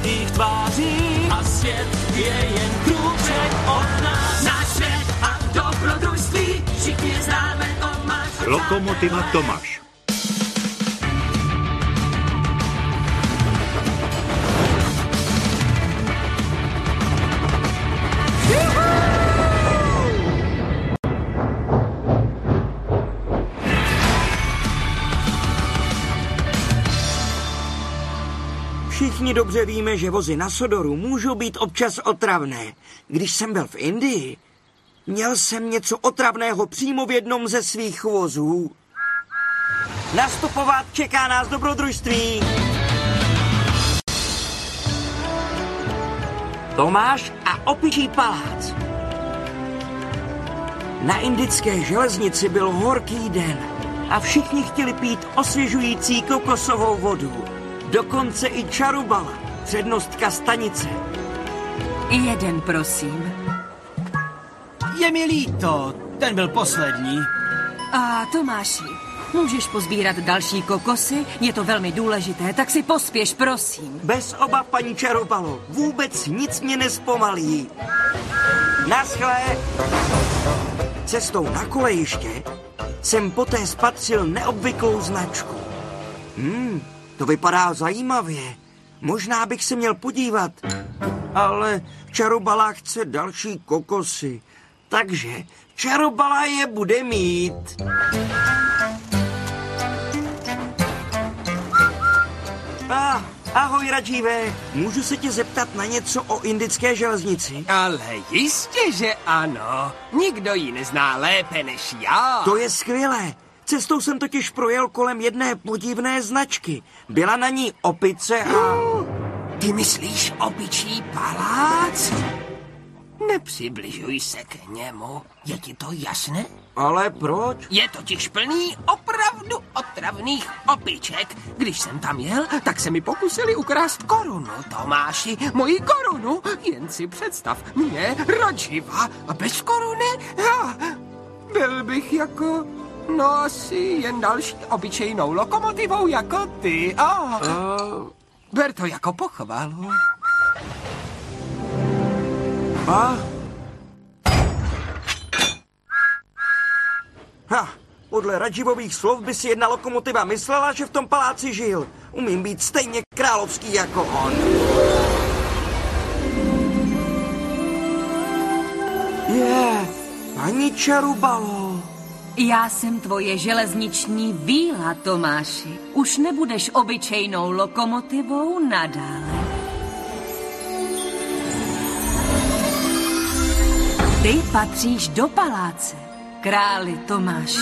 lidských tváří a svět je jen krůček od nás. Náš svět a dobrodružství všichni známe Tomáš. Lokomotiva Tomáš. Všichni dobře víme, že vozy na Sodoru můžou být občas otravné. Když jsem byl v Indii, měl jsem něco otravného přímo v jednom ze svých vozů. Nastupovat čeká nás dobrodružství. Tomáš a opičí palác. Na indické železnici byl horký den a všichni chtěli pít osvěžující kokosovou vodu. Dokonce i Čarubala, přednostka stanice. Jeden, prosím. Je mi líto, ten byl poslední. A Tomáši, můžeš pozbírat další kokosy? Je to velmi důležité, tak si pospěš, prosím. Bez obav, paní Čarubalo, vůbec nic mě nespomalí. Naschle! Cestou na kolejiště jsem poté spatřil neobvyklou značku. Hmm, to vypadá zajímavě. Možná bych se měl podívat. Ale Čarobala chce další kokosy. Takže Čarobala je bude mít. Ah, ahoj, Radžive. Můžu se tě zeptat na něco o indické železnici? Ale jistě, že ano. Nikdo ji nezná lépe než já. To je skvělé. Cestou jsem totiž projel kolem jedné podivné značky. Byla na ní opice a... Ty myslíš opičí palác? Nepřibližuj se k němu. Je ti to jasné? Ale proč? Je totiž plný opravdu otravných opiček. Když jsem tam jel, tak se mi pokusili ukrást korunu, Tomáši, moji korunu. Jen si představ, mě, Radživa, a bez koruny? Já, byl bych jako, no asi jen další obyčejnou lokomotivou jako ty. A, Uh, ber to jako pochvalu. a? Ha, podle Radživových slov by si jedna lokomotiva myslela, že v tom paláci žil. Umím být stejně královský jako on. Je, paní Čarubalo. Já jsem tvoje železniční víla, Tomáši. Už nebudeš obyčejnou lokomotivou nadále. Ty patříš do paláce, králi Tomáši.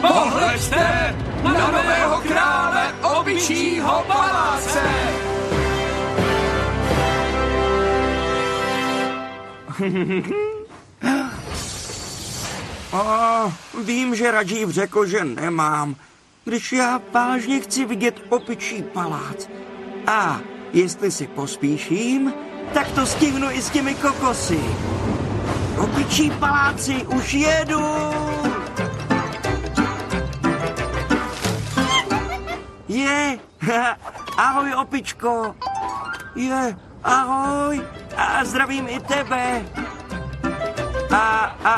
Pohleďte na nového krále obyčího paláce! A vím, že Radžív řekl, že nemám. Když já vážně chci vidět opičí palác. A jestli si pospíším, tak to stihnu i s těmi kokosy. Opičí paláci už jedu! Je, ahoj opičko. Je, ahoj. A zdravím i tebe. A, a,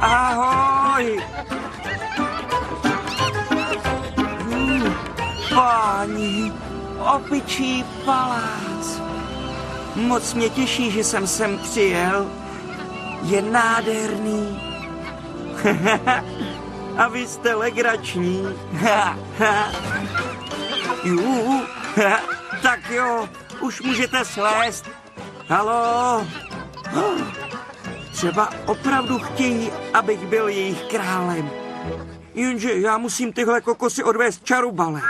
ahoj. Hmm, páni, opičí palác. Moc mě těší, že jsem sem přijel. Je nádherný. A vy jste legrační. Jú, tak jo, už můžete slést. Halo? Třeba opravdu chtějí, abych byl jejich králem. Jenže já musím tyhle kokosy odvést čarubale.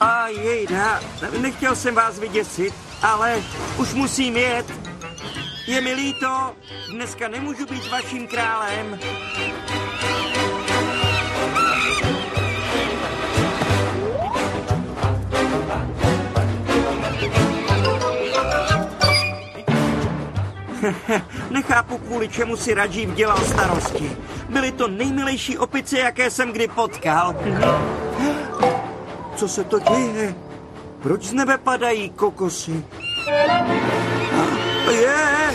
A jejda, nechtěl jsem vás vyděsit, ale už musím jet. Je mi líto, dneska nemůžu být vaším králem. Nechápu, kvůli čemu si Radžív dělal starosti. Byly to nejmilejší opice, jaké jsem kdy potkal. Co se to děje? Proč z nebe padají kokosy? Je!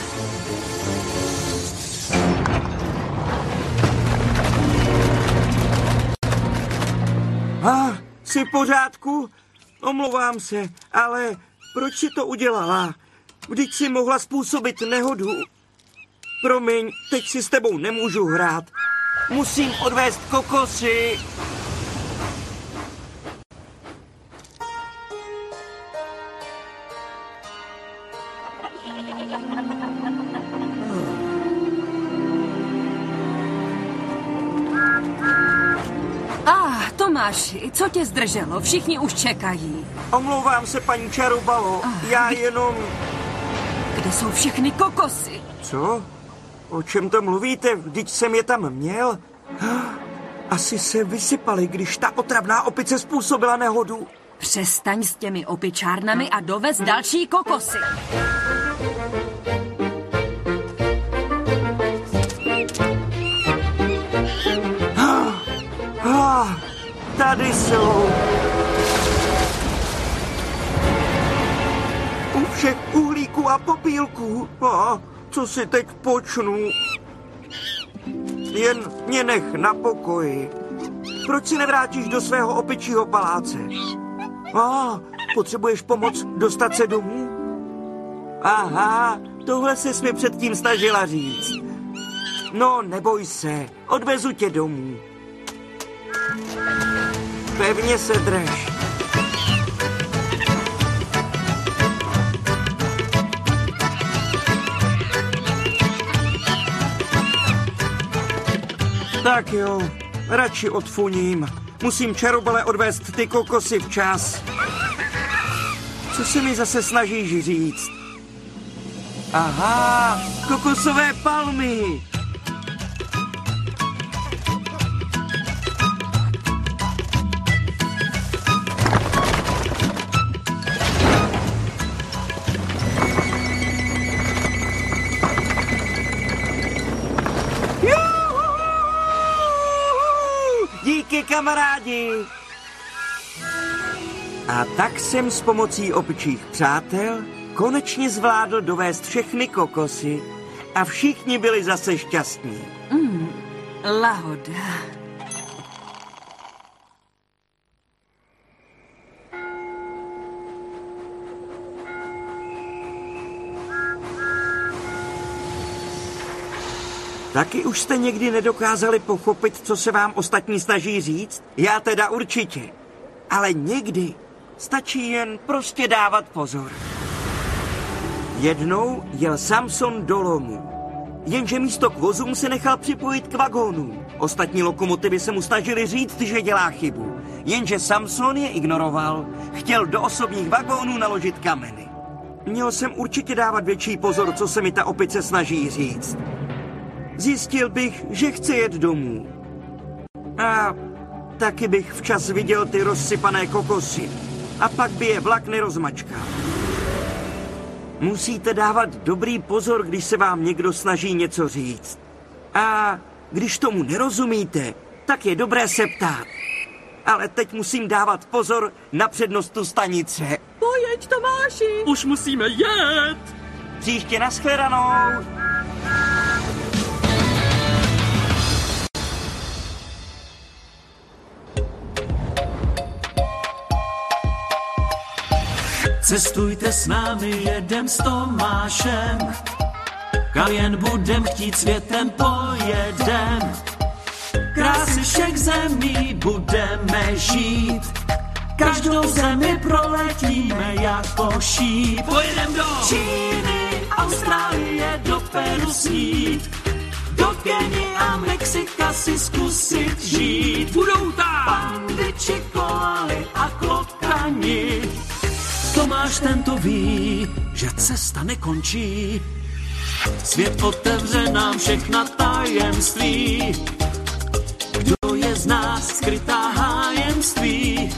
A, jsi v pořádku? Omlouvám se, ale proč si to udělala? Vždyť si mohla způsobit nehodu. Promiň, teď si s tebou nemůžu hrát. Musím odvést kokosy. Ah, Tomáši, co tě zdrželo? Všichni už čekají. Omlouvám se, paní Čarobalo. Já jenom... Kde jsou všechny kokosy? Co? O čem to mluvíte? Vždyť jsem je tam měl. Asi se vysypali, když ta otravná opice způsobila nehodu. Přestaň s těmi opičárnami a dovez další kokosy. Tady jsou. U všech uhlíků a popílků. A co si teď počnu? Jen mě nech na pokoji. Proč si nevrátíš do svého opičího paláce? A, potřebuješ pomoc dostat se domů? Aha, tohle se mi předtím snažila říct. No, neboj se, odvezu tě domů. Pevně se drž. Tak jo, radši odfuním. Musím čarobale odvést ty kokosy včas. Co se mi zase snažíš říct? Aha, kokosové palmy. Kamarádi! A tak jsem s pomocí opičích přátel konečně zvládl dovést všechny kokosy a všichni byli zase šťastní. Lahoda. Taky už jste někdy nedokázali pochopit, co se vám ostatní snaží říct? Já teda určitě. Ale někdy stačí jen prostě dávat pozor. Jednou jel Samson do lomu. Jenže místo k vozům se nechal připojit k vagónům. Ostatní lokomotivy se mu snažili říct, že dělá chybu. Jenže Samson je ignoroval. Chtěl do osobních vagónů naložit kameny. Měl jsem určitě dávat větší pozor, co se mi ta opice snaží říct. Zjistil bych, že chce jet domů. A taky bych včas viděl ty rozsypané kokosy. A pak by je vlak nerozmačkal. Musíte dávat dobrý pozor, když se vám někdo snaží něco říct. A když tomu nerozumíte, tak je dobré se ptát. Ale teď musím dávat pozor na přednostu stanice. Pojeď, Tomáši! Už musíme jet! Příště nashledanou. Cestujte s námi, jedem s Tomášem. Kam jen budem chtít světem pojedem. Krásy všech zemí budeme žít. Každou zemi proletíme jako šíp. Pojedem do Číny, Austrálie, do Peru snít. Do Keni a Mexika si zkusit žít. Budou tam pandy či koaly a klokani. Tomáš tento ví, že cesta nekončí. Svět otevře nám všechna tajemství. Kdo je z nás skrytá hájemství?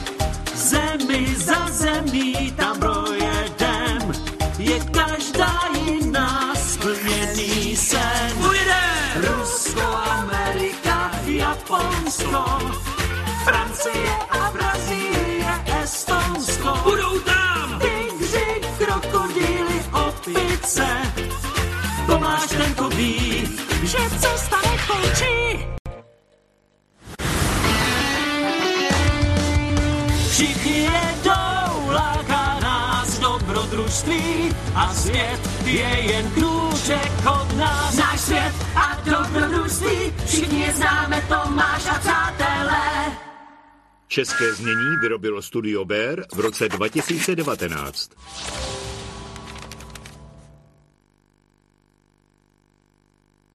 Zemi za zemí tam projedem. Je každá jiná splněný sen. Rusko, Amerika, Japonsko, Francie a srdce. Tomáš Tenko ví, že cesta nekončí. Všichni jedou, láká nás dobrodružství a svět je jen krůček od nás. Náš svět a dobrodružství, všichni je známe Tomáš a přátelé. České znění vyrobilo Studio Bear v roce 2019.